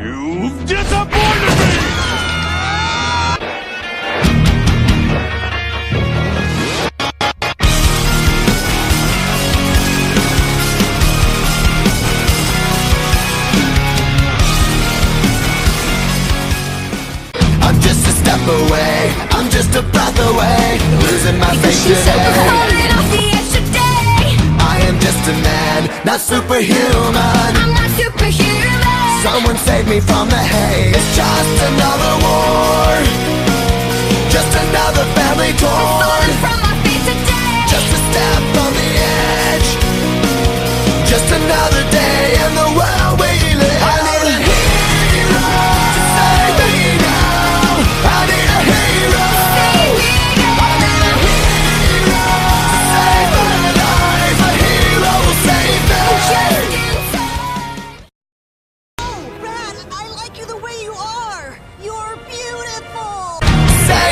You've disappointed me! I'm just a step away, I'm just a breath away. Losing my faith today. I am just a man, not superhuman. I'm not superhuman. Someone save me from the hate It's just another war. Just another family torn. Just a step on the edge. Just another day.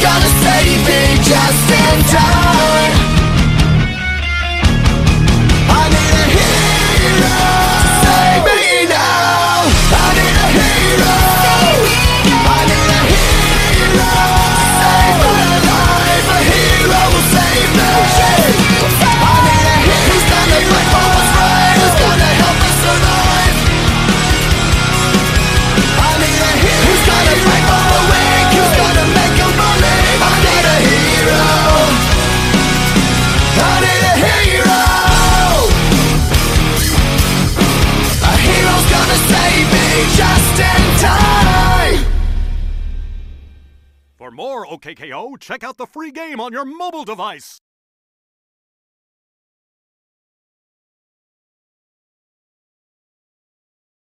gonna save me just in time. more OKEEKO, check out the free game on your mobile device.